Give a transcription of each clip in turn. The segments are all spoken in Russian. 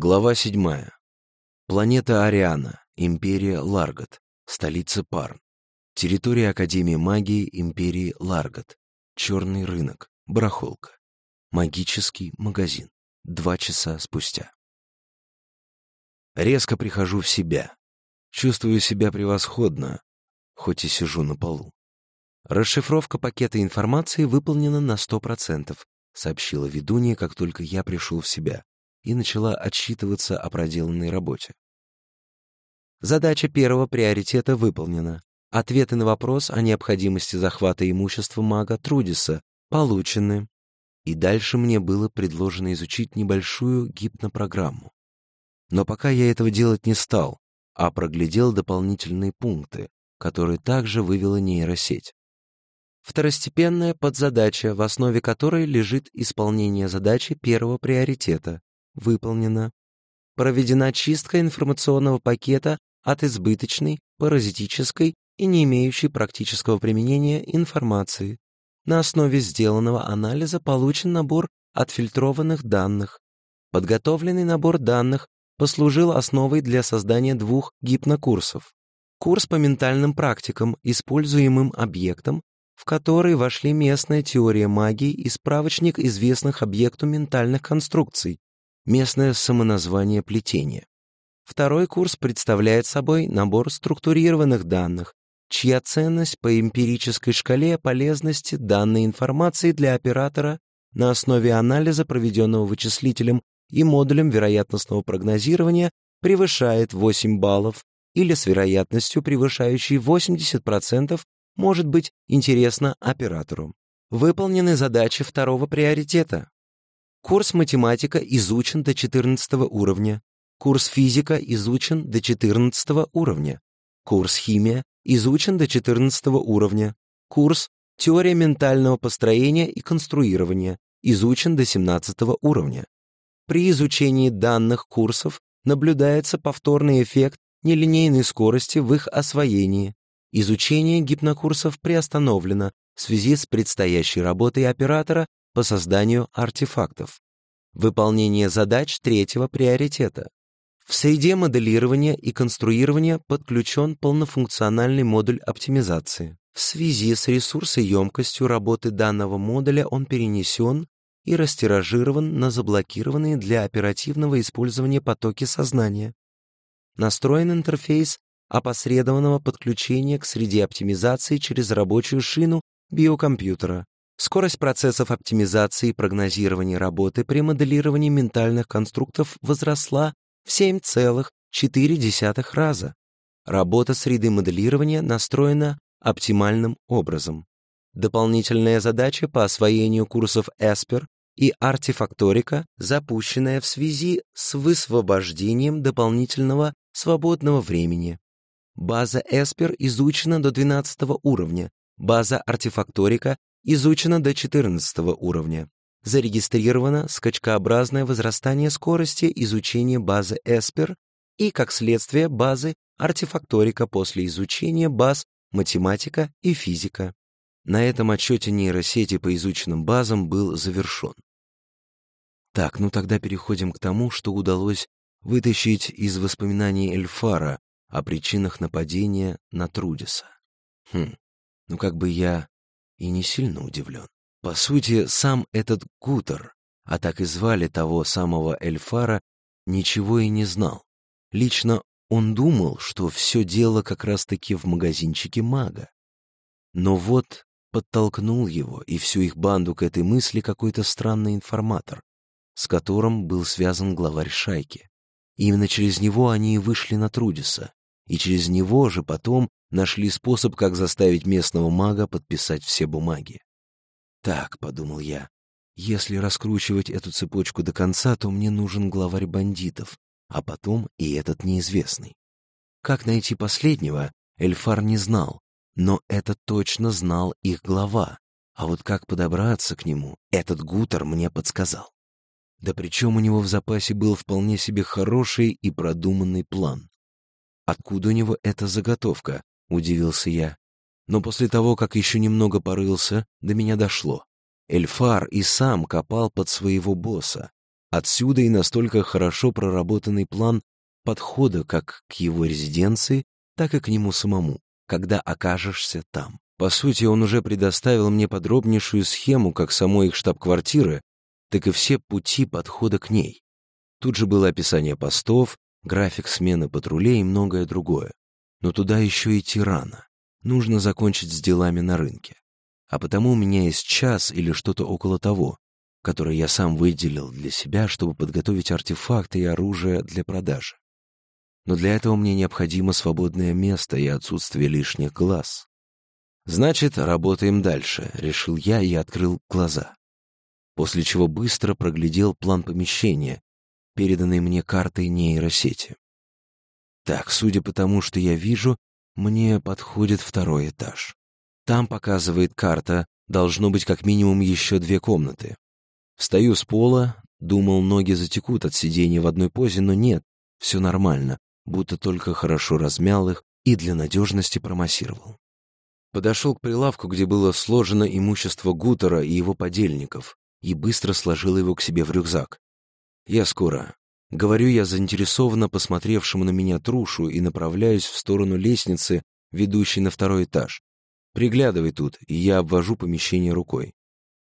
Глава 7. Планета Ариана, Империя Ларгат, столица Парн. Территория Академии магии Империи Ларгат. Черный рынок, барахолка. Магический магазин. Два часа спустя. Резко прихожу в себя. Чувствую себя превосходно, хоть и сижу на полу. Расшифровка пакета информации выполнена на 100%, сообщила ведунья, как только я пришел в себя и начала отсчитываться о проделанной работе. Задача первого приоритета выполнена. Ответы на вопрос о необходимости захвата имущества мага Трудиса получены. И дальше мне было предложено изучить небольшую гипнопрограмму. Но пока я этого делать не стал, а проглядел дополнительные пункты, которые также вывела нейросеть. Второстепенная подзадача, в основе которой лежит исполнение задачи первого приоритета выполнена. Проведена чистка информационного пакета от избыточной, паразитической и не имеющей практического применения информации. На основе сделанного анализа получен набор отфильтрованных данных. Подготовленный набор данных послужил основой для создания двух гипнокурсов. Курс по ментальным практикам, используемым объектом, в который вошли местная теория магии и справочник известных объекту ментальных конструкций, местное самоназвание плетения. Второй курс представляет собой набор структурированных данных, чья ценность по эмпирической шкале полезности данной информации для оператора на основе анализа, проведенного вычислителем и модулем вероятностного прогнозирования, превышает 8 баллов или с вероятностью, превышающей 80%, может быть интересна оператору. Выполнены задачи второго приоритета. Курс математика изучен до 14 уровня. Курс физика изучен до 14 уровня. Курс химия изучен до 14 уровня. Курс теория ментального построения и конструирования изучен до 17 уровня. При изучении данных курсов наблюдается повторный эффект нелинейной скорости в их освоении. Изучение гипнокурсов приостановлено в связи с предстоящей работой оператора по созданию артефактов. Выполнение задач третьего приоритета. В среде моделирования и конструирования подключен полнофункциональный модуль оптимизации. В связи с ресурсоемкостью работы данного модуля он перенесен и растиражирован на заблокированные для оперативного использования потоки сознания. Настроен интерфейс опосредованного подключения к среде оптимизации через рабочую шину биокомпьютера. Скорость процессов оптимизации и прогнозирования работы при моделировании ментальных конструктов возросла в 7,4 раза. Работа среды моделирования настроена оптимальным образом. Дополнительная задача по освоению курсов Эспер и артефакторика, запущенная в связи с высвобождением дополнительного свободного времени. База Эспер изучена до 12 уровня, база артефакторика изучено до 14 уровня. Зарегистрировано скачкообразное возрастание скорости изучения базы Эспер и, как следствие, базы артефакторика после изучения баз математика и физика. На этом отчете нейросети по изученным базам был завершен. Так, ну тогда переходим к тому, что удалось вытащить из воспоминаний Эльфара о причинах нападения на Трудиса. Хм, ну как бы я и не сильно удивлен. По сути, сам этот Гутер, а так и звали того самого Эльфара, ничего и не знал. Лично он думал, что все дело как раз-таки в магазинчике мага. Но вот подтолкнул его и всю их банду к этой мысли какой-то странный информатор, с которым был связан главарь шайки. Именно через него они и вышли на Трудиса, и через него же потом нашли способ, как заставить местного мага подписать все бумаги. «Так», — подумал я, — «если раскручивать эту цепочку до конца, то мне нужен главарь бандитов, а потом и этот неизвестный». Как найти последнего, Эльфар не знал, но это точно знал их глава, а вот как подобраться к нему, этот Гутер мне подсказал. Да причем у него в запасе был вполне себе хороший и продуманный план. Откуда у него эта заготовка? — удивился я. Но после того, как еще немного порылся, до меня дошло. Эльфар и сам копал под своего босса. Отсюда и настолько хорошо проработанный план подхода как к его резиденции, так и к нему самому, когда окажешься там. По сути, он уже предоставил мне подробнейшую схему как самой их штаб-квартиры, так и все пути подхода к ней. Тут же было описание постов, график смены патрулей и многое другое. Но туда еще идти рано. Нужно закончить с делами на рынке. А потому у меня есть час или что-то около того, которое я сам выделил для себя, чтобы подготовить артефакты и оружие для продажи. Но для этого мне необходимо свободное место и отсутствие лишних глаз. «Значит, работаем дальше», — решил я и открыл глаза. После чего быстро проглядел план помещения, переданный мне картой нейросети. Так, судя по тому, что я вижу, мне подходит второй этаж. Там показывает карта, должно быть как минимум еще две комнаты. Встаю с пола, думал, ноги затекут от сидения в одной позе, но нет, все нормально, будто только хорошо размял их и для надежности промассировал. Подошел к прилавку, где было сложено имущество Гутера и его подельников, и быстро сложил его к себе в рюкзак. «Я скоро». Говорю я заинтересованно посмотревшему на меня трушу и направляюсь в сторону лестницы, ведущей на второй этаж. Приглядывай тут, и я обвожу помещение рукой.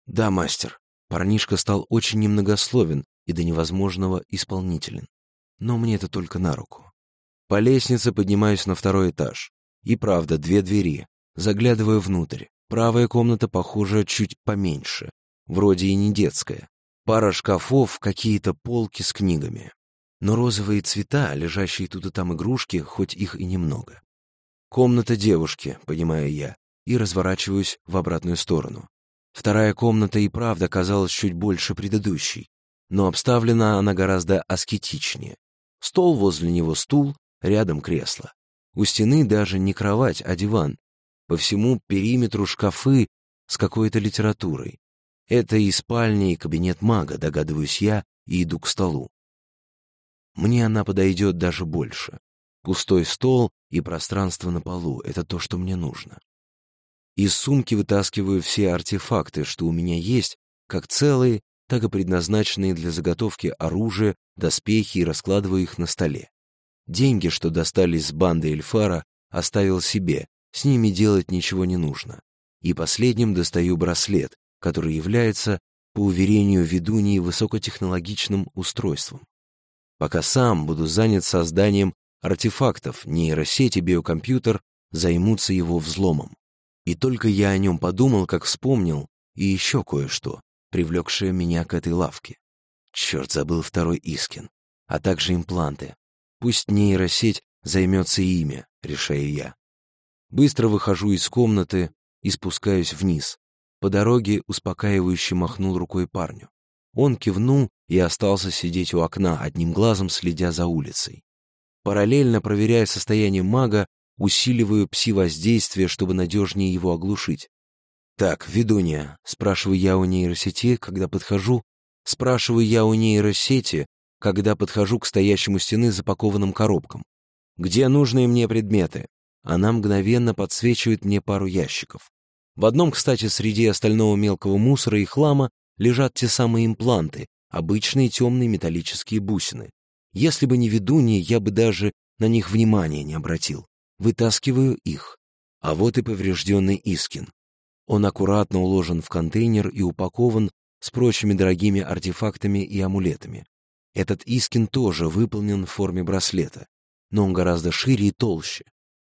Да, мастер. Парнишка стал очень немногословен и до невозможного исполнителен. Но мне это только на руку. По лестнице поднимаюсь на второй этаж. И правда, две двери. Заглядываю внутрь. Правая комната, похоже, чуть поменьше. Вроде и не детская. Пара шкафов, какие-то полки с книгами. Но розовые цвета, лежащие тут и там игрушки, хоть их и немного. Комната девушки, понимаю я, и разворачиваюсь в обратную сторону. Вторая комната и правда казалась чуть больше предыдущей, но обставлена она гораздо аскетичнее. Стол возле него стул, рядом кресло. У стены даже не кровать, а диван. По всему периметру шкафы с какой-то литературой. Это и спальня, и кабинет мага, догадываюсь я, и иду к столу. Мне она подойдет даже больше. Пустой стол и пространство на полу — это то, что мне нужно. Из сумки вытаскиваю все артефакты, что у меня есть, как целые, так и предназначенные для заготовки оружия, доспехи и раскладываю их на столе. Деньги, что достались с банды Эльфара, оставил себе, с ними делать ничего не нужно. И последним достаю браслет, который является, по уверению ведуньи, высокотехнологичным устройством. Пока сам буду занят созданием артефактов, нейросеть и биокомпьютер займутся его взломом. И только я о нем подумал, как вспомнил, и еще кое-что, привлекшее меня к этой лавке. Черт, забыл второй Искин, а также импланты. Пусть нейросеть займется ими, решаю я. Быстро выхожу из комнаты и спускаюсь вниз, по дороге успокаивающе махнул рукой парню. Он кивнул и остался сидеть у окна, одним глазом следя за улицей. Параллельно проверяя состояние мага, усиливаю пси-воздействие, чтобы надежнее его оглушить. «Так, ведунья», — спрашиваю я у нейросети, когда подхожу, спрашиваю я у нейросети, когда подхожу к стоящему стены запакованным коробкам. «Где нужные мне предметы?» Она мгновенно подсвечивает мне пару ящиков. В одном, кстати, среди остального мелкого мусора и хлама лежат те самые импланты, обычные темные металлические бусины. Если бы не ведунья, я бы даже на них внимания не обратил. Вытаскиваю их. А вот и поврежденный Искин. Он аккуратно уложен в контейнер и упакован с прочими дорогими артефактами и амулетами. Этот Искин тоже выполнен в форме браслета, но он гораздо шире и толще.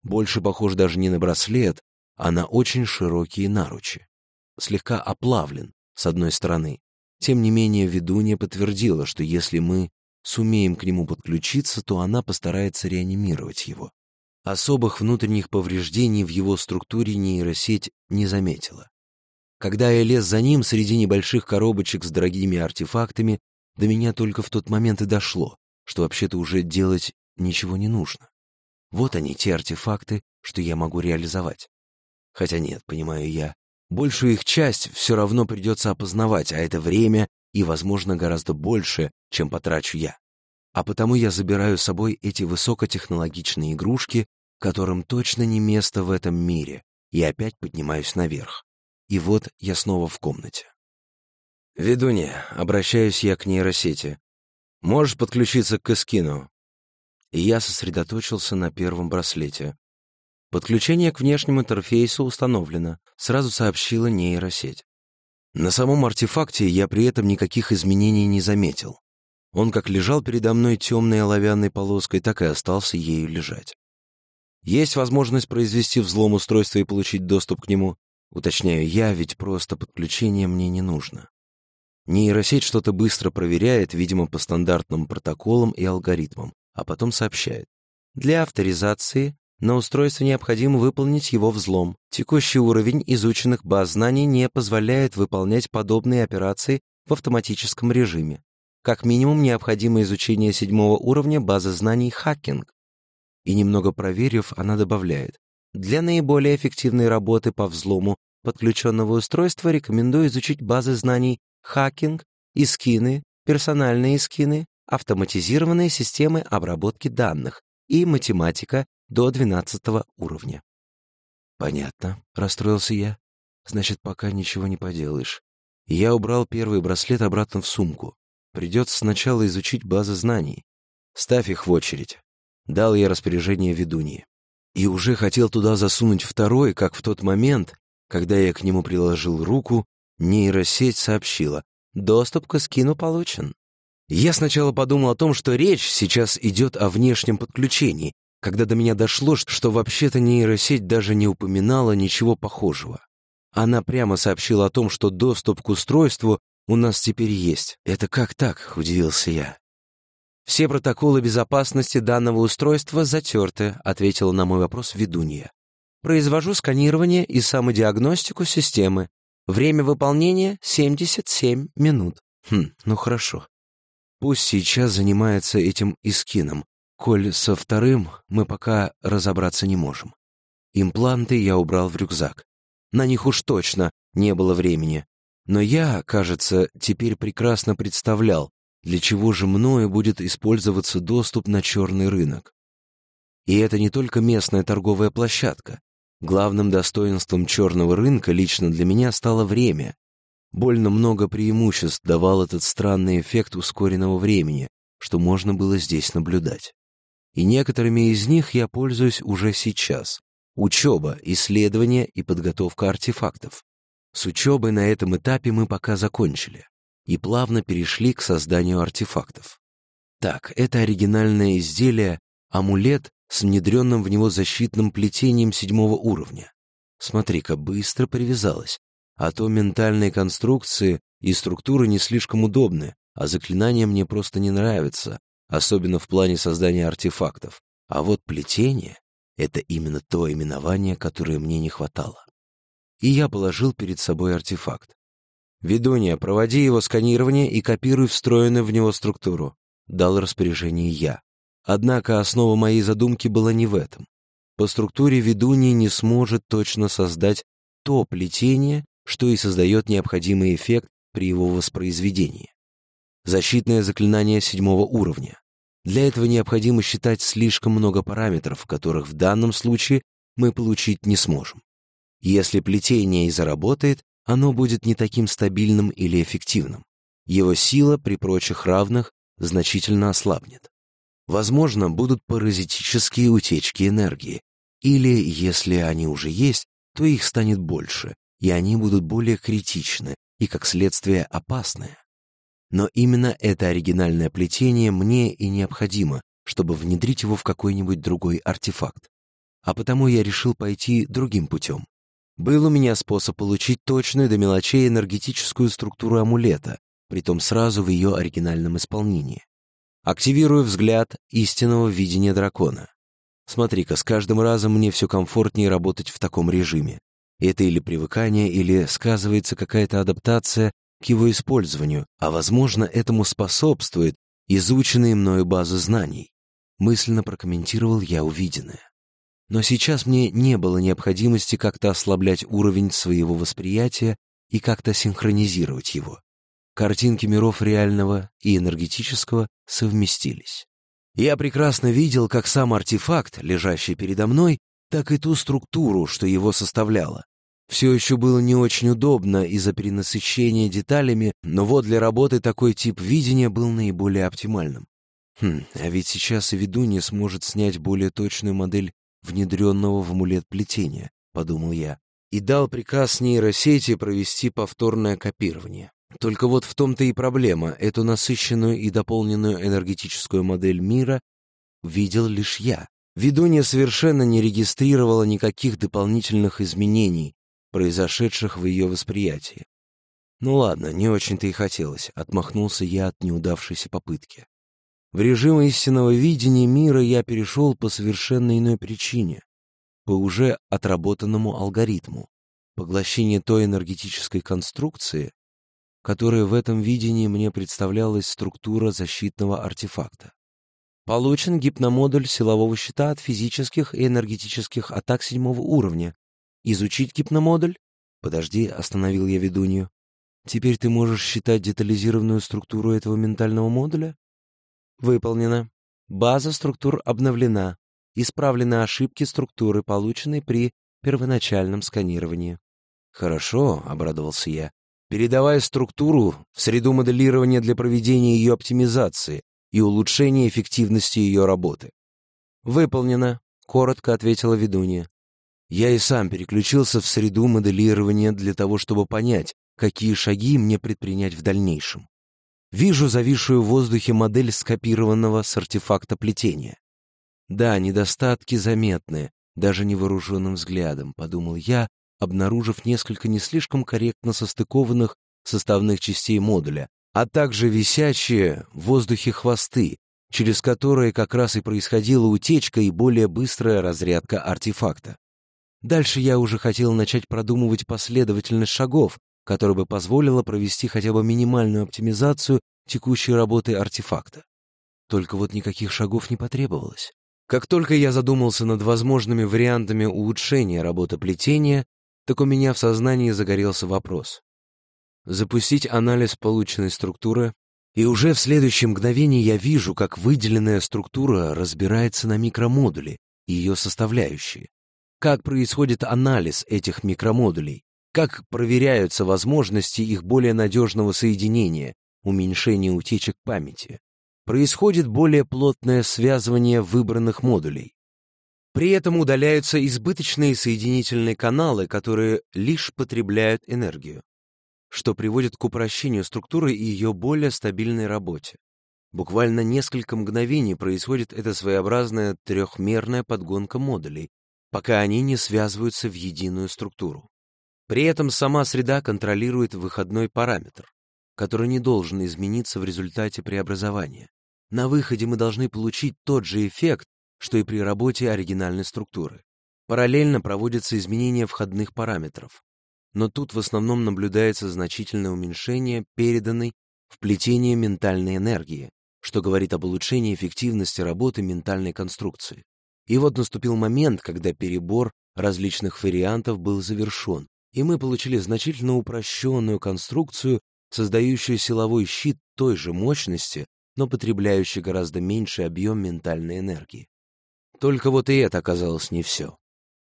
Больше похож даже не на браслет, а на очень широкие наручи. Слегка оплавлен, с одной стороны. Тем не менее, ведунья подтвердила, что если мы сумеем к нему подключиться, то она постарается реанимировать его. Особых внутренних повреждений в его структуре нейросеть не заметила. Когда я лез за ним среди небольших коробочек с дорогими артефактами, до меня только в тот момент и дошло, что вообще-то уже делать ничего не нужно. Вот они, те артефакты, что я могу реализовать. Хотя нет, понимаю я, большую их часть все равно придется опознавать, а это время и, возможно, гораздо больше, чем потрачу я. А потому я забираю с собой эти высокотехнологичные игрушки, которым точно не место в этом мире, и опять поднимаюсь наверх. И вот я снова в комнате. «Ведунья, обращаюсь я к нейросети. Можешь подключиться к Эскину?» И я сосредоточился на первом браслете. Подключение к внешнему интерфейсу установлено, сразу сообщила нейросеть. На самом артефакте я при этом никаких изменений не заметил. Он как лежал передо мной темной оловянной полоской, так и остался ею лежать. Есть возможность произвести взлом устройства и получить доступ к нему. Уточняю я, ведь просто подключение мне не нужно. Нейросеть что-то быстро проверяет, видимо, по стандартным протоколам и алгоритмам, а потом сообщает. Для авторизации на устройстве необходимо выполнить его взлом. Текущий уровень изученных баз знаний не позволяет выполнять подобные операции в автоматическом режиме. Как минимум необходимо изучение седьмого уровня базы знаний хакинг. И немного проверив, она добавляет. Для наиболее эффективной работы по взлому подключенного устройства рекомендую изучить базы знаний хакинг, искины, персональные искины, автоматизированные системы обработки данных и математика до 12 уровня. «Понятно», — расстроился я. «Значит, пока ничего не поделаешь». Я убрал первый браслет обратно в сумку. Придется сначала изучить базы знаний. Ставь их в очередь. Дал я распоряжение ведуньи. И уже хотел туда засунуть второй, как в тот момент, когда я к нему приложил руку, нейросеть сообщила, доступ к скину получен. Я сначала подумал о том, что речь сейчас идет о внешнем подключении, когда до меня дошло, что вообще-то нейросеть даже не упоминала ничего похожего. Она прямо сообщила о том, что доступ к устройству у нас теперь есть. Это как так? Удивился я. Все протоколы безопасности данного устройства затерты, ответила на мой вопрос ведунья. Произвожу сканирование и самодиагностику системы. Время выполнения 77 минут. Хм, ну хорошо. Пусть сейчас занимается этим Искином, коль со вторым мы пока разобраться не можем. Импланты я убрал в рюкзак. На них уж точно не было времени. Но я, кажется, теперь прекрасно представлял, для чего же мною будет использоваться доступ на черный рынок. И это не только местная торговая площадка. Главным достоинством черного рынка лично для меня стало время. Больно много преимуществ давал этот странный эффект ускоренного времени, что можно было здесь наблюдать и некоторыми из них я пользуюсь уже сейчас. Учеба, исследование и подготовка артефактов. С учебой на этом этапе мы пока закончили и плавно перешли к созданию артефактов. Так, это оригинальное изделие — амулет с внедренным в него защитным плетением седьмого уровня. Смотри-ка, быстро привязалось. А то ментальные конструкции и структуры не слишком удобны, а заклинания мне просто не нравятся, особенно в плане создания артефактов. А вот плетение — это именно то именование, которое мне не хватало. И я положил перед собой артефакт. «Ведунья, проводи его сканирование и копируй встроенную в него структуру», — дал распоряжение я. Однако основа моей задумки была не в этом. По структуре ведунья не сможет точно создать то плетение, что и создает необходимый эффект при его воспроизведении. Защитное заклинание седьмого уровня. Для этого необходимо считать слишком много параметров, которых в данном случае мы получить не сможем. Если плетение и заработает, оно будет не таким стабильным или эффективным. Его сила при прочих равных значительно ослабнет. Возможно, будут паразитические утечки энергии, или, если они уже есть, то их станет больше, и они будут более критичны и, как следствие, опасны. Но именно это оригинальное плетение мне и необходимо, чтобы внедрить его в какой-нибудь другой артефакт. А потому я решил пойти другим путем. Был у меня способ получить точную до мелочей энергетическую структуру амулета, притом сразу в ее оригинальном исполнении. Активирую взгляд истинного видения дракона. Смотри-ка, с каждым разом мне все комфортнее работать в таком режиме. Это или привыкание, или сказывается какая-то адаптация к его использованию, а, возможно, этому способствует изученные мною базы знаний. Мысленно прокомментировал я увиденное. Но сейчас мне не было необходимости как-то ослаблять уровень своего восприятия и как-то синхронизировать его. Картинки миров реального и энергетического совместились. Я прекрасно видел как сам артефакт, лежащий передо мной, так и ту структуру, что его составляла. Все еще было не очень удобно из-за перенасыщения деталями, но вот для работы такой тип видения был наиболее оптимальным. Хм, а ведь сейчас и ведунья сможет снять более точную модель внедренного в амулет плетения, подумал я, и дал приказ нейросети провести повторное копирование. Только вот в том-то и проблема. Эту насыщенную и дополненную энергетическую модель мира видел лишь я. Ведунья совершенно не регистрировала никаких дополнительных изменений, произошедших в ее восприятии. Ну ладно, не очень-то и хотелось, отмахнулся я от неудавшейся попытки. В режим истинного видения мира я перешел по совершенно иной причине, по уже отработанному алгоритму. Поглощение той энергетической конструкции, которая в этом видении мне представлялась структура защитного артефакта. Получен гипномодуль силового щита от физических и энергетических атак седьмого уровня. Изучить гипномодуль? Подожди, остановил я ведунью. Теперь ты можешь считать детализированную структуру этого ментального модуля? Выполнено. База структур обновлена. Исправлены ошибки структуры, полученные при первоначальном сканировании. Хорошо, обрадовался я. Передавая структуру в среду моделирования для проведения ее оптимизации и улучшения эффективности ее работы. Выполнено, коротко ответила ведунья. Я и сам переключился в среду моделирования для того, чтобы понять, какие шаги мне предпринять в дальнейшем. Вижу зависшую в воздухе модель скопированного с артефакта плетения. Да, недостатки заметны, даже невооруженным взглядом, подумал я, обнаружив несколько не слишком корректно состыкованных составных частей модуля, а также висячие в воздухе хвосты, через которые как раз и происходила утечка и более быстрая разрядка артефакта. Дальше я уже хотел начать продумывать последовательность шагов, которая бы позволила провести хотя бы минимальную оптимизацию текущей работы артефакта. Только вот никаких шагов не потребовалось. Как только я задумался над возможными вариантами улучшения работы плетения, так у меня в сознании загорелся вопрос. Запустить анализ полученной структуры, и уже в следующее мгновение я вижу, как выделенная структура разбирается на микромодули и ее составляющие. Как происходит анализ этих микромодулей, как проверяются возможности их более надежного соединения, уменьшения утечек памяти. Происходит более плотное связывание выбранных модулей. При этом удаляются избыточные соединительные каналы, которые лишь потребляют энергию, что приводит к упрощению структуры и ее более стабильной работе. Буквально несколько мгновений происходит эта своеобразная трехмерная подгонка модулей, пока они не связываются в единую структуру. При этом сама среда контролирует выходной параметр, который не должен измениться в результате преобразования. На выходе мы должны получить тот же эффект, что и при работе оригинальной структуры. Параллельно проводятся изменения входных параметров. Но тут в основном наблюдается значительное уменьшение переданной в плетение ментальной энергии, что говорит об улучшении эффективности работы ментальной конструкции. И вот наступил момент, когда перебор различных вариантов был завершен, и мы получили значительно упрощенную конструкцию, создающую силовой щит той же мощности, но потребляющий гораздо меньший объем ментальной энергии. Только вот и это оказалось не все.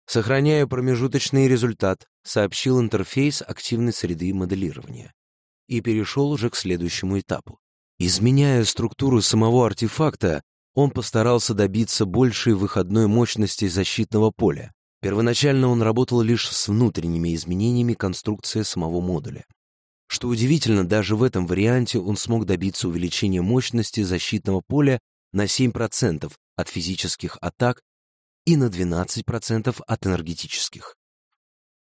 «Сохраняю промежуточный результат», сообщил интерфейс активной среды моделирования. И перешел уже к следующему этапу. Изменяя структуру самого артефакта, он постарался добиться большей выходной мощности защитного поля, Первоначально он работал лишь с внутренними изменениями конструкции самого модуля. Что удивительно, даже в этом варианте он смог добиться увеличения мощности защитного поля на 7% от физических атак и на 12% от энергетических.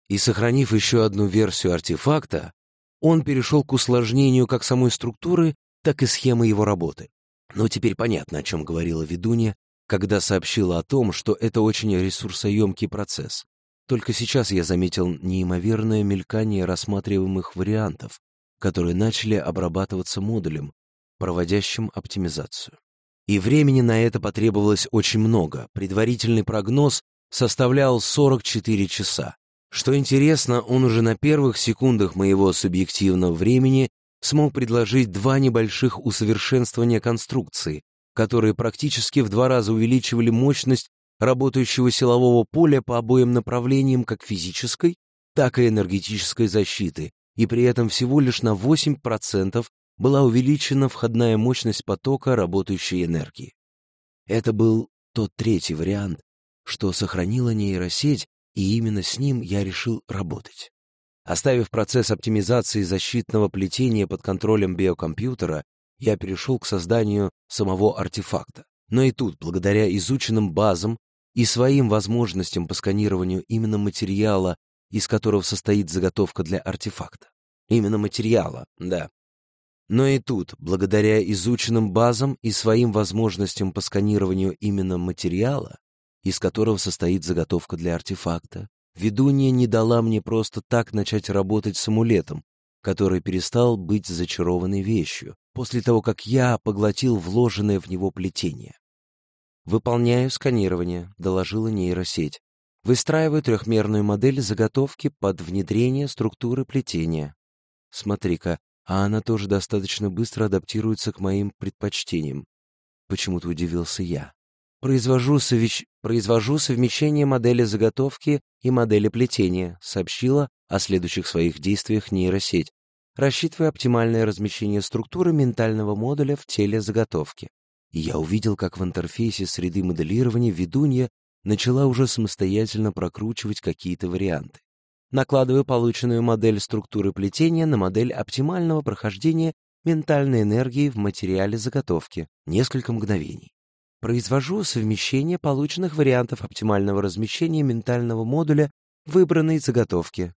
И сохранив еще одну версию артефакта, он перешел к усложнению как самой структуры, так и схемы его работы. Но теперь понятно, о чем говорила ведунья, когда сообщила о том, что это очень ресурсоемкий процесс. Только сейчас я заметил неимоверное мелькание рассматриваемых вариантов, которые начали обрабатываться модулем, проводящим оптимизацию. И времени на это потребовалось очень много. Предварительный прогноз составлял 44 часа. Что интересно, он уже на первых секундах моего субъективного времени смог предложить два небольших усовершенствования конструкции, которые практически в два раза увеличивали мощность работающего силового поля по обоим направлениям как физической, так и энергетической защиты, и при этом всего лишь на 8% была увеличена входная мощность потока работающей энергии. Это был тот третий вариант, что сохранила нейросеть, и именно с ним я решил работать. Оставив процесс оптимизации защитного плетения под контролем биокомпьютера, я перешел к созданию самого артефакта. Но и тут, благодаря изученным базам и своим возможностям по сканированию именно материала, из которого состоит заготовка для артефакта. Именно материала, да. Но и тут, благодаря изученным базам и своим возможностям по сканированию именно материала, из которого состоит заготовка для артефакта, ведунья не дала мне просто так начать работать с амулетом, который перестал быть зачарованной вещью, после того, как я поглотил вложенное в него плетение. «Выполняю сканирование», — доложила нейросеть. «Выстраиваю трехмерную модель заготовки под внедрение структуры плетения. Смотри-ка, а она тоже достаточно быстро адаптируется к моим предпочтениям. Почему-то удивился я. Произвожу, совещ... Произвожу совмещение модели заготовки и модели плетения, сообщила о следующих своих действиях нейросеть, рассчитывая оптимальное размещение структуры ментального модуля в теле заготовки я увидел, как в интерфейсе среды моделирования ведунья начала уже самостоятельно прокручивать какие-то варианты. Накладываю полученную модель структуры плетения на модель оптимального прохождения ментальной энергии в материале заготовки. Несколько мгновений. Произвожу совмещение полученных вариантов оптимального размещения ментального модуля выбранной заготовке.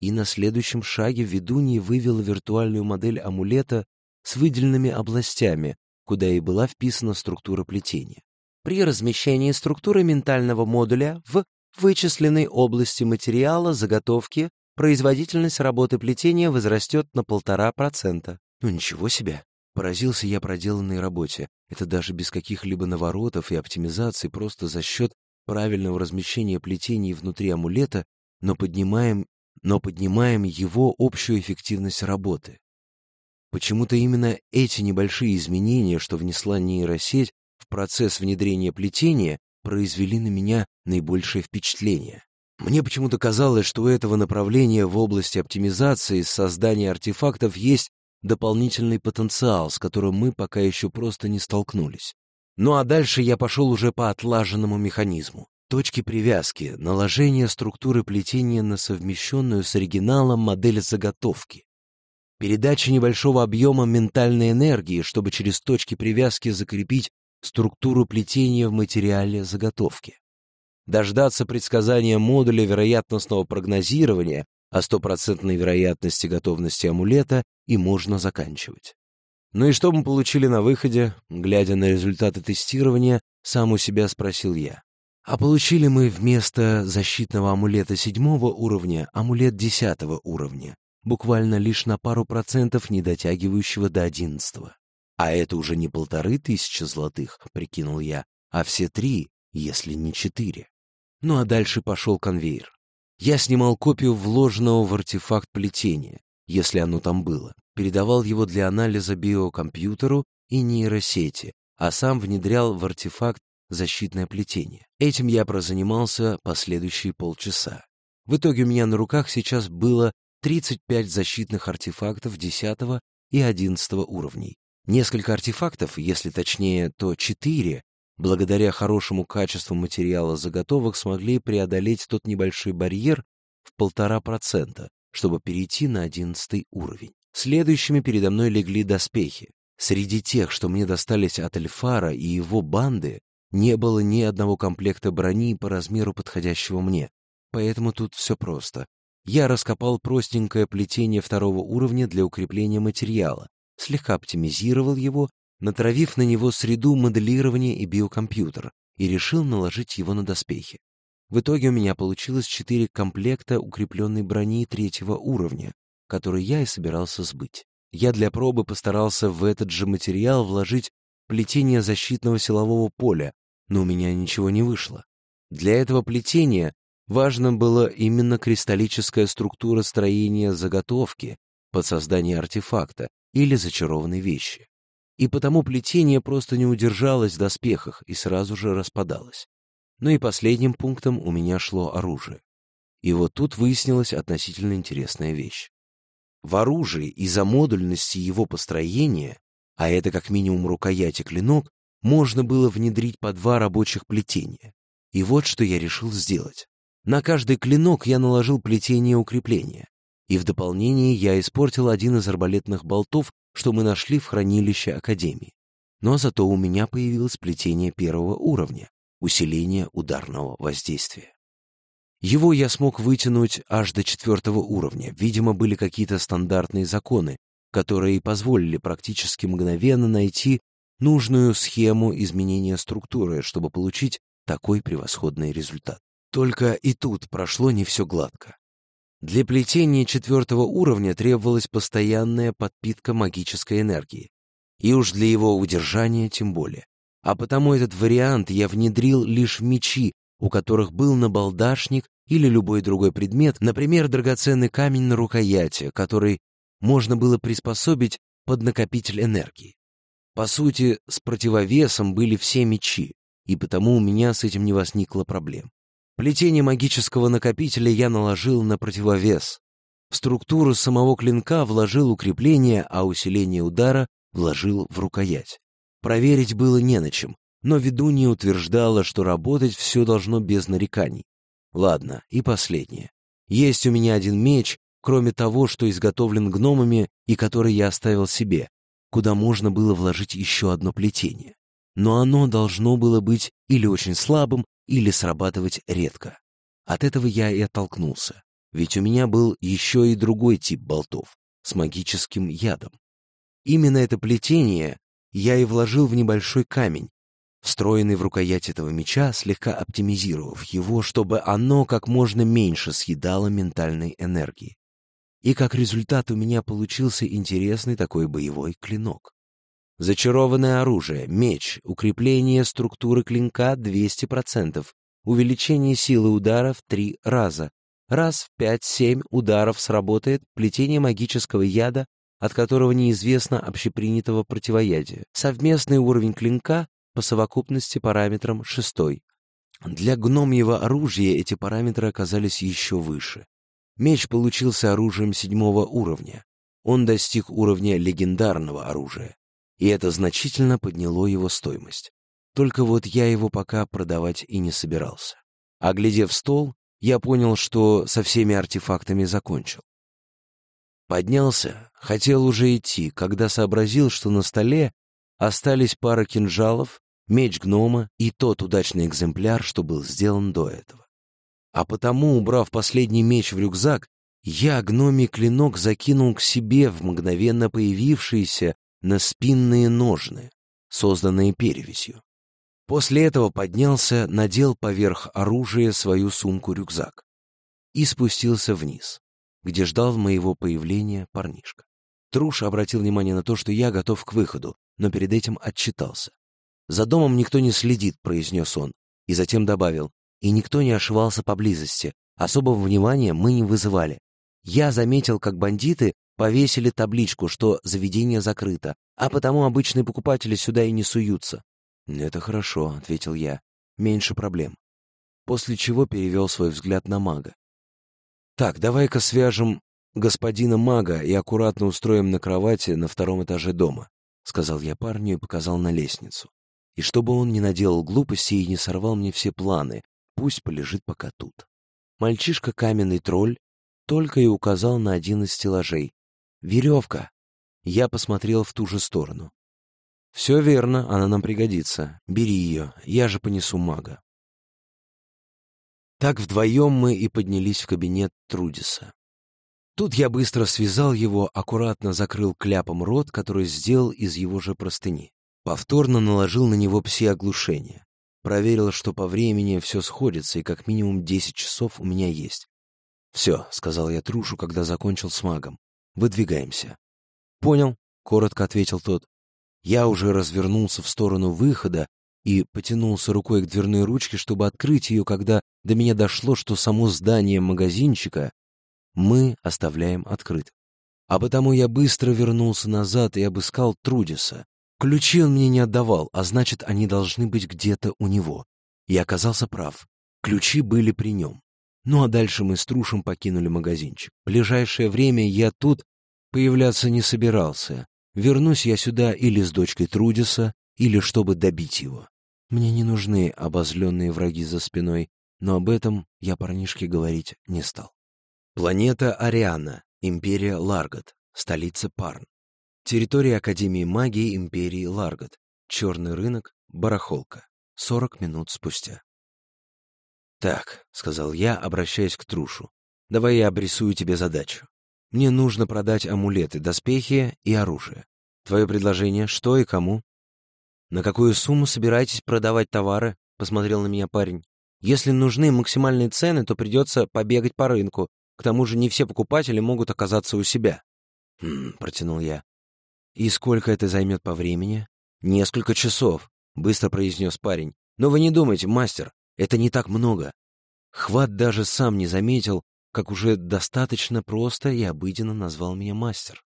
И на следующем шаге ведунья вывела виртуальную модель амулета с выделенными областями, куда и была вписана структура плетения. При размещении структуры ментального модуля в вычисленной области материала заготовки производительность работы плетения возрастет на полтора процента. Ну ничего себе! Поразился я проделанной работе. Это даже без каких-либо наворотов и оптимизации, просто за счет правильного размещения плетений внутри амулета, но поднимаем, но поднимаем его общую эффективность работы. Почему-то именно эти небольшие изменения, что внесла нейросеть в процесс внедрения плетения, произвели на меня наибольшее впечатление. Мне почему-то казалось, что у этого направления в области оптимизации создания артефактов есть дополнительный потенциал, с которым мы пока еще просто не столкнулись. Ну а дальше я пошел уже по отлаженному механизму. Точки привязки, наложение структуры плетения на совмещенную с оригиналом модель заготовки. Передача небольшого объема ментальной энергии, чтобы через точки привязки закрепить структуру плетения в материале заготовки. Дождаться предсказания модуля вероятностного прогнозирования о стопроцентной вероятности готовности амулета и можно заканчивать. Ну и что мы получили на выходе? Глядя на результаты тестирования, сам у себя спросил я. А получили мы вместо защитного амулета седьмого уровня амулет десятого уровня, буквально лишь на пару процентов не дотягивающего до одиннадцатого. А это уже не полторы тысячи золотых, прикинул я, а все три, если не четыре. Ну а дальше пошел конвейер. Я снимал копию вложенного в артефакт плетения, если оно там было, передавал его для анализа биокомпьютеру и нейросети, а сам внедрял в артефакт защитное плетение. Этим я прозанимался последующие полчаса. В итоге у меня на руках сейчас было 35 защитных артефактов 10 и 11 уровней. Несколько артефактов, если точнее, то 4, благодаря хорошему качеству материала заготовок, смогли преодолеть тот небольшой барьер в полтора процента, чтобы перейти на 11 уровень. Следующими передо мной легли доспехи. Среди тех, что мне достались от Эльфара и его банды, не было ни одного комплекта брони по размеру подходящего мне. Поэтому тут все просто я раскопал простенькое плетение второго уровня для укрепления материала, слегка оптимизировал его, натравив на него среду моделирования и биокомпьютер, и решил наложить его на доспехи. В итоге у меня получилось четыре комплекта укрепленной брони третьего уровня, который я и собирался сбыть. Я для пробы постарался в этот же материал вложить плетение защитного силового поля, но у меня ничего не вышло. Для этого плетения Важно было именно кристаллическая структура строения заготовки под создание артефакта или зачарованной вещи. И потому плетение просто не удержалось в доспехах и сразу же распадалось. Ну и последним пунктом у меня шло оружие. И вот тут выяснилась относительно интересная вещь. В оружии из-за модульности его построения, а это как минимум рукоять и клинок, можно было внедрить по два рабочих плетения. И вот что я решил сделать. На каждый клинок я наложил плетение укрепления. И в дополнение я испортил один из арбалетных болтов, что мы нашли в хранилище Академии. Но зато у меня появилось плетение первого уровня, усиление ударного воздействия. Его я смог вытянуть аж до четвертого уровня. Видимо, были какие-то стандартные законы, которые позволили практически мгновенно найти нужную схему изменения структуры, чтобы получить такой превосходный результат. Только и тут прошло не все гладко. Для плетения четвертого уровня требовалась постоянная подпитка магической энергии. И уж для его удержания тем более. А потому этот вариант я внедрил лишь в мечи, у которых был набалдашник или любой другой предмет, например, драгоценный камень на рукояти, который можно было приспособить под накопитель энергии. По сути, с противовесом были все мечи, и потому у меня с этим не возникло проблем. Плетение магического накопителя я наложил на противовес. В структуру самого клинка вложил укрепление, а усиление удара вложил в рукоять. Проверить было не на чем, но ведунья утверждала, что работать все должно без нареканий. Ладно, и последнее. Есть у меня один меч, кроме того, что изготовлен гномами и который я оставил себе, куда можно было вложить еще одно плетение. Но оно должно было быть или очень слабым, или срабатывать редко. От этого я и оттолкнулся, ведь у меня был еще и другой тип болтов с магическим ядом. Именно это плетение я и вложил в небольшой камень, встроенный в рукоять этого меча, слегка оптимизировав его, чтобы оно как можно меньше съедало ментальной энергии. И как результат у меня получился интересный такой боевой клинок. Зачарованное оружие, меч, укрепление структуры клинка 200%, увеличение силы удара в три раза. Раз в 5-7 ударов сработает плетение магического яда, от которого неизвестно общепринятого противоядия. Совместный уровень клинка по совокупности параметрам шестой. Для гномьего оружия эти параметры оказались еще выше. Меч получился оружием седьмого уровня. Он достиг уровня легендарного оружия, и это значительно подняло его стоимость. Только вот я его пока продавать и не собирался. Оглядев стол, я понял, что со всеми артефактами закончил. Поднялся, хотел уже идти, когда сообразил, что на столе остались пара кинжалов, меч гнома и тот удачный экземпляр, что был сделан до этого. А потому, убрав последний меч в рюкзак, я гномий клинок закинул к себе в мгновенно появившиеся на спинные ножны, созданные перевесью. После этого поднялся, надел поверх оружия свою сумку-рюкзак и спустился вниз, где ждал моего появления парнишка. Труш обратил внимание на то, что я готов к выходу, но перед этим отчитался. «За домом никто не следит», — произнес он, и затем добавил, «и никто не ошивался поблизости, особого внимания мы не вызывали. Я заметил, как бандиты повесили табличку, что заведение закрыто, а потому обычные покупатели сюда и не суются». «Это хорошо», — ответил я, — «меньше проблем». После чего перевел свой взгляд на мага. «Так, давай-ка свяжем господина мага и аккуратно устроим на кровати на втором этаже дома», — сказал я парню и показал на лестницу. И чтобы он не наделал глупостей и не сорвал мне все планы, пусть полежит пока тут. Мальчишка каменный тролль только и указал на один из стеллажей. «Веревка!» Я посмотрел в ту же сторону. «Все верно, она нам пригодится. Бери ее, я же понесу мага». Так вдвоем мы и поднялись в кабинет Трудиса. Тут я быстро связал его, аккуратно закрыл кляпом рот, который сделал из его же простыни. Повторно наложил на него пси-оглушение. Проверил, что по времени все сходится, и как минимум 10 часов у меня есть. «Все», — сказал я Трушу, когда закончил с магом. «Выдвигаемся». «Понял», — коротко ответил тот. Я уже развернулся в сторону выхода и потянулся рукой к дверной ручке, чтобы открыть ее, когда до меня дошло, что само здание магазинчика мы оставляем открытым. А потому я быстро вернулся назад и обыскал Трудиса, Ключи он мне не отдавал, а значит, они должны быть где-то у него. И оказался прав. Ключи были при нем. Ну а дальше мы с Трушем покинули магазинчик. В ближайшее время я тут появляться не собирался. Вернусь я сюда или с дочкой Трудиса, или чтобы добить его. Мне не нужны обозленные враги за спиной, но об этом я парнишке говорить не стал. Планета Ариана, Империя Ларгот, столица Парн. Территория Академии магии Империи Ларгот. Черный рынок, барахолка. Сорок минут спустя. «Так», — сказал я, обращаясь к Трушу, — «давай я обрисую тебе задачу. Мне нужно продать амулеты, доспехи и оружие. Твое предложение, что и кому?» «На какую сумму собираетесь продавать товары?» — посмотрел на меня парень. «Если нужны максимальные цены, то придется побегать по рынку. К тому же не все покупатели могут оказаться у себя». «Хм», — протянул я. «И сколько это займет по времени?» «Несколько часов», — быстро произнес парень. «Но вы не думайте, мастер, это не так много. Хват даже сам не заметил, как уже достаточно просто и обыденно назвал меня мастер.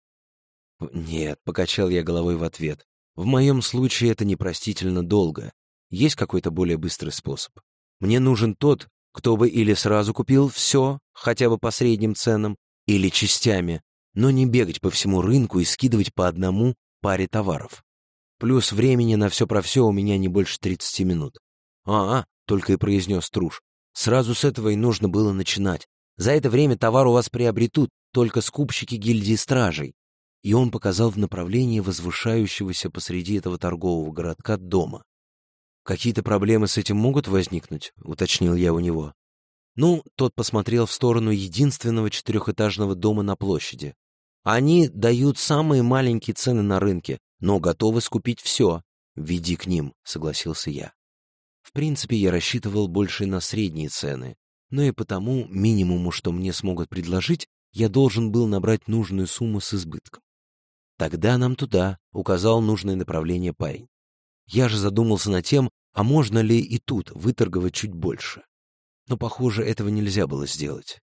«Нет», — покачал я головой в ответ, — «в моем случае это непростительно долго. Есть какой-то более быстрый способ. Мне нужен тот, кто бы или сразу купил все, хотя бы по средним ценам, или частями, но не бегать по всему рынку и скидывать по одному паре товаров. Плюс времени на все про все у меня не больше 30 минут. «А, -а — только и произнес Труш. «Сразу с этого и нужно было начинать. За это время товар у вас приобретут только скупщики гильдии стражей». И он показал в направлении возвышающегося посреди этого торгового городка дома. «Какие-то проблемы с этим могут возникнуть?» — уточнил я у него. Ну, тот посмотрел в сторону единственного четырехэтажного дома на площади. «Они дают самые маленькие цены на рынке, но готовы скупить все. Веди к ним», — согласился я. В принципе, я рассчитывал больше на средние цены, но и потому минимуму, что мне смогут предложить, я должен был набрать нужную сумму с избытком. «Тогда нам туда», — указал нужное направление парень. Я же задумался над тем, а можно ли и тут выторговать чуть больше. Но, похоже, этого нельзя было сделать.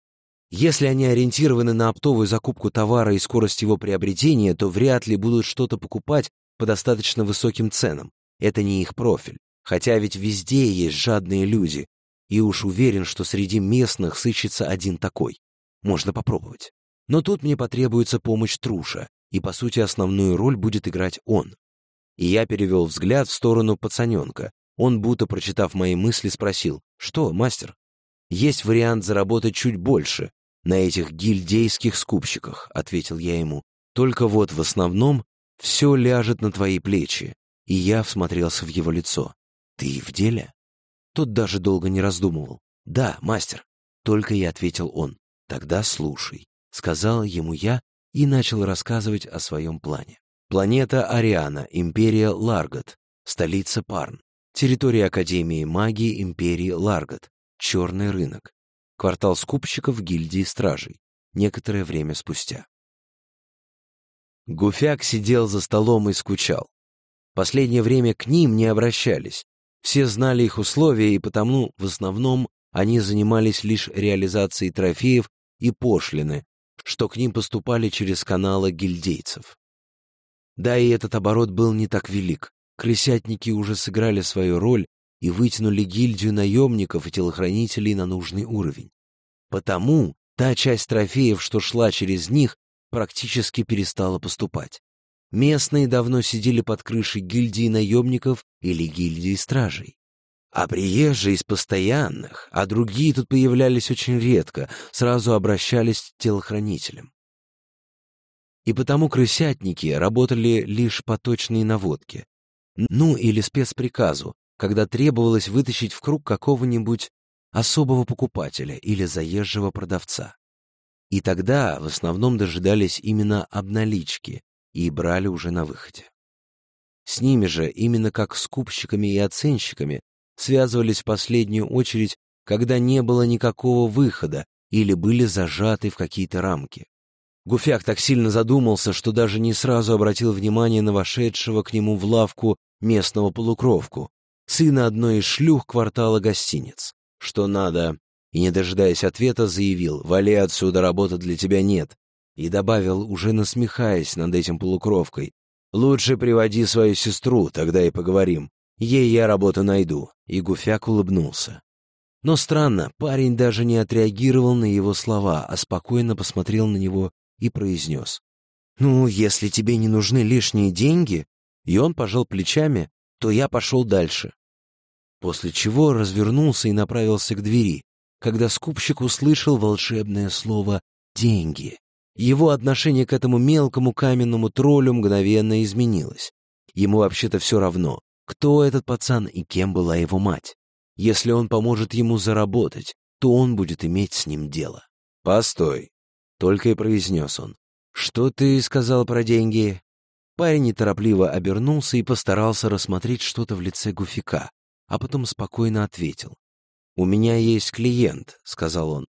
Если они ориентированы на оптовую закупку товара и скорость его приобретения, то вряд ли будут что-то покупать по достаточно высоким ценам. Это не их профиль. Хотя ведь везде есть жадные люди, и уж уверен, что среди местных сыщется один такой. Можно попробовать. Но тут мне потребуется помощь Труша, и, по сути, основную роль будет играть он. И я перевел взгляд в сторону пацаненка. Он, будто прочитав мои мысли, спросил, «Что, мастер?» «Есть вариант заработать чуть больше на этих гильдейских скупщиках», — ответил я ему. «Только вот в основном все ляжет на твои плечи». И я всмотрелся в его лицо. «Ты в деле?» Тот даже долго не раздумывал. «Да, мастер», — только и ответил он. «Тогда слушай», — сказал ему я и начал рассказывать о своем плане. Планета Ариана, Империя Ларгот, столица Парн, территория Академии магии Империи Ларгот, черный рынок, квартал скупщиков гильдии стражей, некоторое время спустя. Гуфяк сидел за столом и скучал. Последнее время к ним не обращались, все знали их условия, и потому, в основном, они занимались лишь реализацией трофеев и пошлины, что к ним поступали через каналы гильдейцев. Да, и этот оборот был не так велик. Крысятники уже сыграли свою роль и вытянули гильдию наемников и телохранителей на нужный уровень. Потому та часть трофеев, что шла через них, практически перестала поступать. Местные давно сидели под крышей гильдии наемников или гильдии стражей. А приезжие из постоянных, а другие тут появлялись очень редко, сразу обращались к телохранителям. И потому крысятники работали лишь по точной наводке. Ну или спецприказу, когда требовалось вытащить в круг какого-нибудь особого покупателя или заезжего продавца. И тогда в основном дожидались именно обналички, и брали уже на выходе. С ними же, именно как скупщиками и оценщиками, связывались в последнюю очередь, когда не было никакого выхода или были зажаты в какие-то рамки. Гуфяк так сильно задумался, что даже не сразу обратил внимание на вошедшего к нему в лавку местного полукровку, сына одной из шлюх квартала гостиниц. Что надо, и, не дожидаясь ответа, заявил, «Вали отсюда, работы для тебя нет и добавил, уже насмехаясь над этим полукровкой, «Лучше приводи свою сестру, тогда и поговорим. Ей я работу найду». И Гуфяк улыбнулся. Но странно, парень даже не отреагировал на его слова, а спокойно посмотрел на него и произнес. «Ну, если тебе не нужны лишние деньги...» И он пожал плечами, то я пошел дальше. После чего развернулся и направился к двери, когда скупщик услышал волшебное слово «деньги». Его отношение к этому мелкому каменному троллю мгновенно изменилось. Ему вообще-то все равно, кто этот пацан и кем была его мать. Если он поможет ему заработать, то он будет иметь с ним дело. «Постой», — только и произнес он. «Что ты сказал про деньги?» Парень неторопливо обернулся и постарался рассмотреть что-то в лице Гуфика, а потом спокойно ответил. «У меня есть клиент», — сказал он.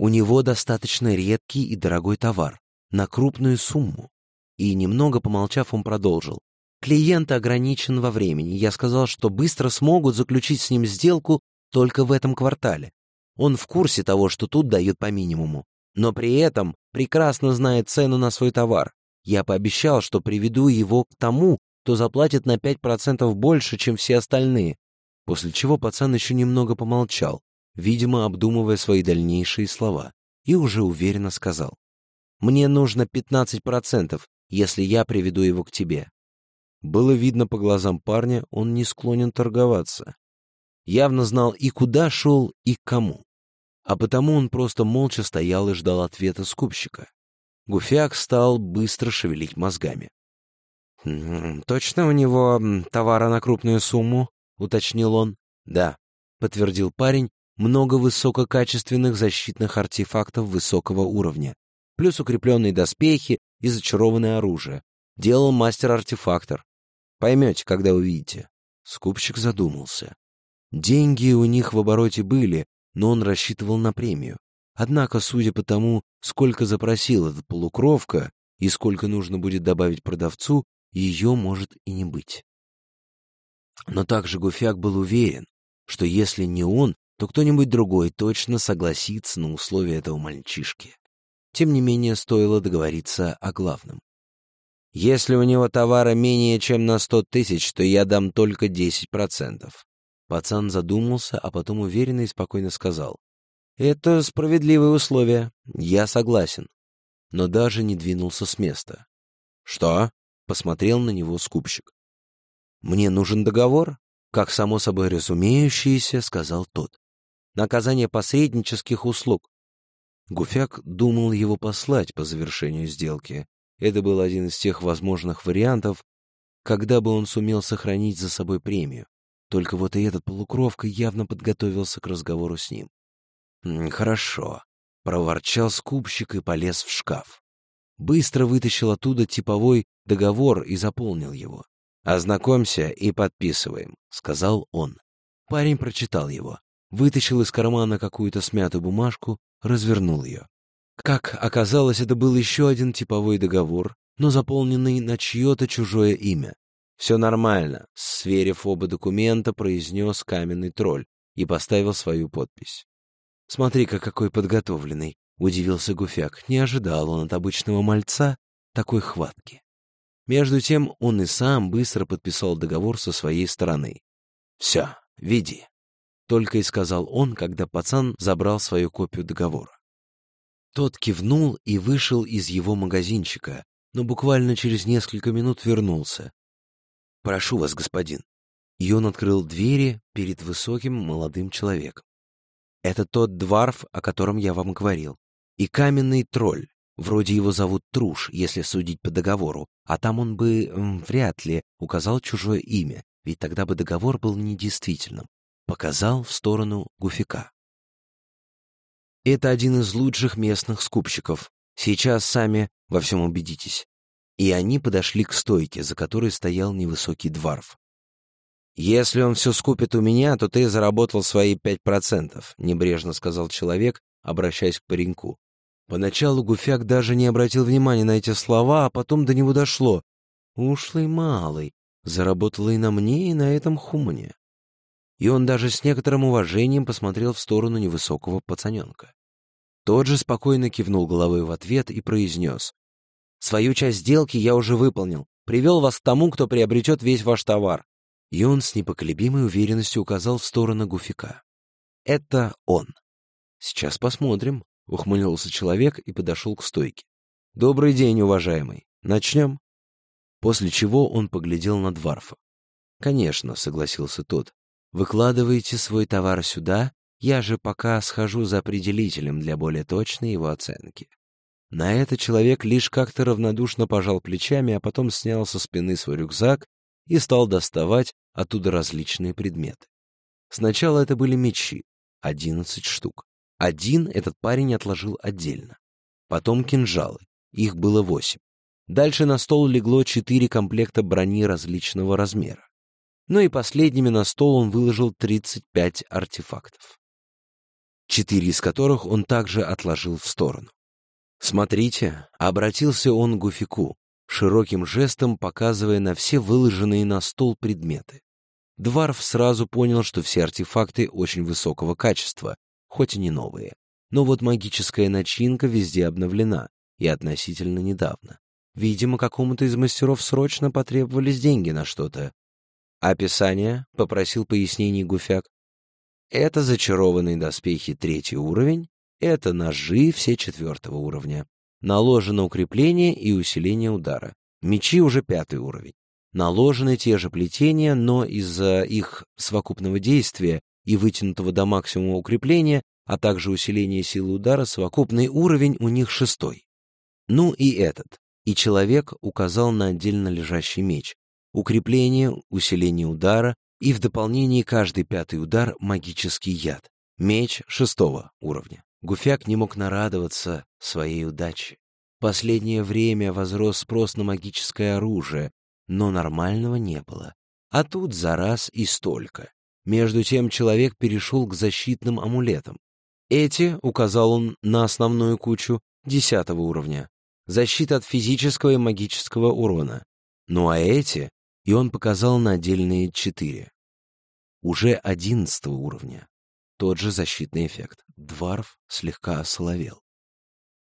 «У него достаточно редкий и дорогой товар, на крупную сумму». И, немного помолчав, он продолжил. «Клиент ограничен во времени. Я сказал, что быстро смогут заключить с ним сделку только в этом квартале. Он в курсе того, что тут дают по минимуму но при этом прекрасно знает цену на свой товар. Я пообещал, что приведу его к тому, кто заплатит на 5% больше, чем все остальные. После чего пацан еще немного помолчал, видимо, обдумывая свои дальнейшие слова, и уже уверенно сказал. «Мне нужно 15%, если я приведу его к тебе». Было видно по глазам парня, он не склонен торговаться. Явно знал и куда шел, и к кому а потому он просто молча стоял и ждал ответа скупщика. Гуфяк стал быстро шевелить мозгами. «Точно у него товара на крупную сумму?» — уточнил он. «Да», — подтвердил парень, много высококачественных защитных артефактов высокого уровня, плюс укрепленные доспехи и зачарованное оружие. Делал мастер-артефактор. Поймете, когда увидите. Скупщик задумался. Деньги у них в обороте были, но он рассчитывал на премию. Однако, судя по тому, сколько запросил этот полукровка и сколько нужно будет добавить продавцу, ее может и не быть. Но также Гуфяк был уверен, что если не он, то кто-нибудь другой точно согласится на условия этого мальчишки. Тем не менее, стоило договориться о главном. «Если у него товара менее чем на сто тысяч, то я дам только десять процентов. Пацан задумался, а потом уверенно и спокойно сказал. «Это справедливые условия. Я согласен». Но даже не двинулся с места. «Что?» — посмотрел на него скупщик. «Мне нужен договор?» — как само собой разумеющееся, сказал тот. «Наказание посреднических услуг». Гуфяк думал его послать по завершению сделки. Это был один из тех возможных вариантов, когда бы он сумел сохранить за собой премию. Только вот и этот полукровка явно подготовился к разговору с ним. «Хорошо», — проворчал скупщик и полез в шкаф. Быстро вытащил оттуда типовой договор и заполнил его. «Ознакомься и подписываем», — сказал он. Парень прочитал его, вытащил из кармана какую-то смятую бумажку, развернул ее. Как оказалось, это был еще один типовой договор, но заполненный на чье-то чужое имя. «Все нормально», — сверив оба документа, произнес каменный тролль и поставил свою подпись. «Смотри-ка, какой подготовленный», — удивился Гуфяк. Не ожидал он от обычного мальца такой хватки. Между тем он и сам быстро подписал договор со своей стороны. «Все, веди», — только и сказал он, когда пацан забрал свою копию договора. Тот кивнул и вышел из его магазинчика, но буквально через несколько минут вернулся, «Прошу вас, господин». И он открыл двери перед высоким молодым человеком. «Это тот дварф, о котором я вам говорил. И каменный тролль. Вроде его зовут Труш, если судить по договору, а там он бы м, вряд ли указал чужое имя, ведь тогда бы договор был недействительным. Показал в сторону Гуфика. Это один из лучших местных скупщиков. Сейчас сами во всем убедитесь и они подошли к стойке, за которой стоял невысокий дворф. «Если он все скупит у меня, то ты заработал свои пять процентов», — небрежно сказал человек, обращаясь к пареньку. Поначалу Гуфяк даже не обратил внимания на эти слова, а потом до него дошло. «Ушлый малый, заработал и на мне, и на этом хумане». И он даже с некоторым уважением посмотрел в сторону невысокого пацаненка. Тот же спокойно кивнул головой в ответ и произнес. Свою часть сделки я уже выполнил. Привел вас к тому, кто приобретет весь ваш товар. И он с непоколебимой уверенностью указал в сторону Гуфика. Это он. Сейчас посмотрим, — ухмыльнулся человек и подошел к стойке. Добрый день, уважаемый. Начнем? После чего он поглядел на Дварфа. «Конечно», — согласился тот. «Выкладывайте свой товар сюда, я же пока схожу за определителем для более точной его оценки». На это человек лишь как-то равнодушно пожал плечами, а потом снял со спины свой рюкзак и стал доставать оттуда различные предметы. Сначала это были мечи, одиннадцать штук. Один этот парень отложил отдельно. Потом кинжалы, их было восемь. Дальше на стол легло четыре комплекта брони различного размера. Ну и последними на стол он выложил 35 артефактов. Четыре из которых он также отложил в сторону. «Смотрите», — обратился он к Гуфику, широким жестом показывая на все выложенные на стол предметы. Дварф сразу понял, что все артефакты очень высокого качества, хоть и не новые. Но вот магическая начинка везде обновлена, и относительно недавно. Видимо, какому-то из мастеров срочно потребовались деньги на что-то. «Описание?» — попросил пояснений Гуфяк. «Это зачарованные доспехи третий уровень, это ножи все четвертого уровня. Наложено укрепление и усиление удара. Мечи уже пятый уровень. Наложены те же плетения, но из-за их совокупного действия и вытянутого до максимума укрепления, а также усиления силы удара, совокупный уровень у них шестой. Ну и этот и человек указал на отдельно лежащий меч. Укрепление, усиление удара и в дополнение каждый пятый удар магический яд. Меч шестого уровня. Гуфяк не мог нарадоваться своей удаче. Последнее время возрос спрос на магическое оружие, но нормального не было. А тут за раз и столько. Между тем человек перешел к защитным амулетам. Эти, указал он на основную кучу, десятого уровня защита от физического и магического урона. Ну а эти, и он показал на отдельные четыре. Уже одиннадцатого уровня. Тот же защитный эффект. Дварф слегка осоловел.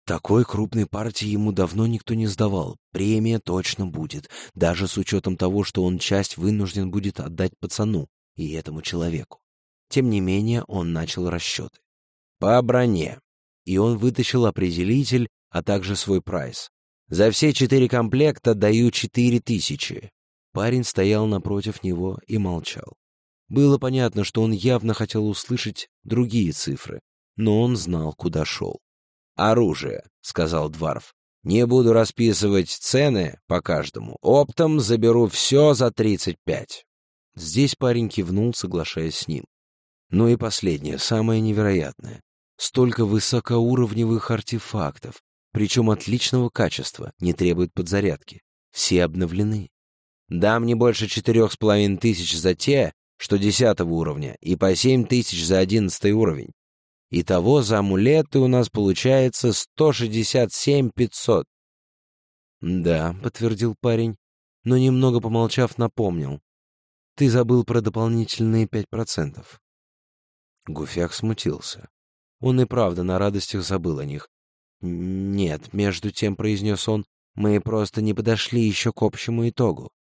Такой крупной партии ему давно никто не сдавал. Премия точно будет, даже с учетом того, что он часть вынужден будет отдать пацану и этому человеку. Тем не менее, он начал расчеты. По броне. И он вытащил определитель а также свой прайс. За все четыре комплекта даю четыре тысячи. Парень стоял напротив него и молчал. Было понятно, что он явно хотел услышать другие цифры, но он знал, куда шел. «Оружие», — сказал Дварф. «Не буду расписывать цены по каждому. Оптом заберу все за тридцать пять». Здесь парень кивнул, соглашаясь с ним. Ну и последнее, самое невероятное. Столько высокоуровневых артефактов, причем отличного качества, не требует подзарядки. Все обновлены. Дам не больше четырех с половиной тысяч за те, что десятого уровня, и по семь тысяч за одиннадцатый уровень. Итого за амулеты у нас получается сто шестьдесят семь пятьсот. «Да», — подтвердил парень, но немного помолчав напомнил. «Ты забыл про дополнительные пять процентов». Гуфяк смутился. Он и правда на радостях забыл о них, «Нет», — между тем произнес он, — «мы просто не подошли еще к общему итогу».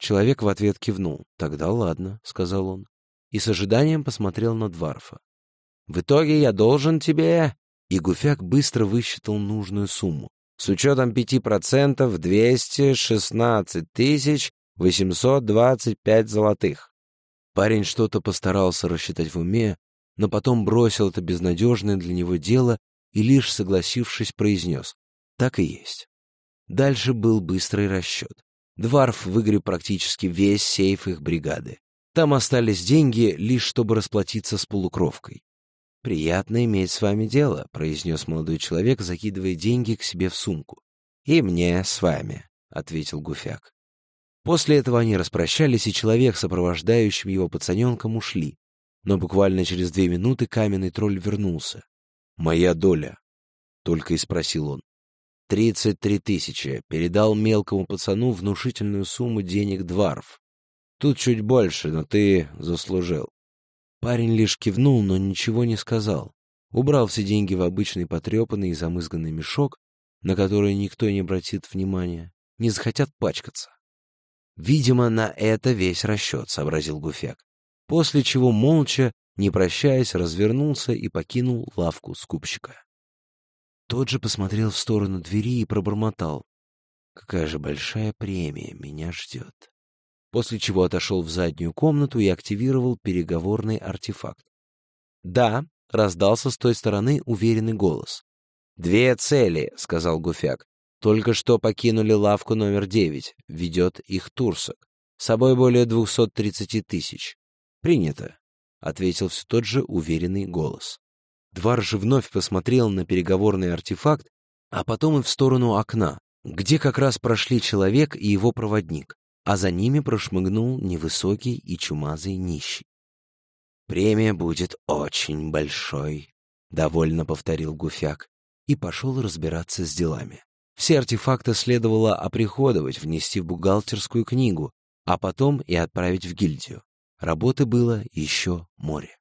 Человек в ответ кивнул. «Тогда ладно», — сказал он, и с ожиданием посмотрел на Дварфа. «В итоге я должен тебе...» И Гуфяк быстро высчитал нужную сумму. «С учетом пяти процентов двести шестнадцать тысяч восемьсот двадцать пять золотых». Парень что-то постарался рассчитать в уме, но потом бросил это безнадежное для него дело и лишь согласившись произнес «Так и есть». Дальше был быстрый расчет. Дварф выгреб практически весь сейф их бригады. Там остались деньги, лишь чтобы расплатиться с полукровкой. «Приятно иметь с вами дело», — произнес молодой человек, закидывая деньги к себе в сумку. «И мне с вами», — ответил Гуфяк. После этого они распрощались, и человек, сопровождающим его пацаненком, ушли. Но буквально через две минуты каменный тролль вернулся. «Моя доля», — только и спросил он. «Тридцать три тысячи», — передал мелкому пацану внушительную сумму денег Дварф. «Тут чуть больше, но ты заслужил». Парень лишь кивнул, но ничего не сказал. Убрал все деньги в обычный потрепанный и замызганный мешок, на который никто не обратит внимания, не захотят пачкаться. «Видимо, на это весь расчет», — сообразил Гуфяк. После чего молча не прощаясь, развернулся и покинул лавку скупщика. Тот же посмотрел в сторону двери и пробормотал. «Какая же большая премия меня ждет!» После чего отошел в заднюю комнату и активировал переговорный артефакт. «Да», — раздался с той стороны уверенный голос. «Две цели», — сказал Гуфяк. «Только что покинули лавку номер девять. Ведет их Турсок. С собой более двухсот тридцати тысяч. Принято», — ответил все тот же уверенный голос. Двар же вновь посмотрел на переговорный артефакт, а потом и в сторону окна, где как раз прошли человек и его проводник, а за ними прошмыгнул невысокий и чумазый нищий. «Премия будет очень большой», — довольно повторил Гуфяк и пошел разбираться с делами. Все артефакты следовало оприходовать, внести в бухгалтерскую книгу, а потом и отправить в гильдию. Работы было еще море.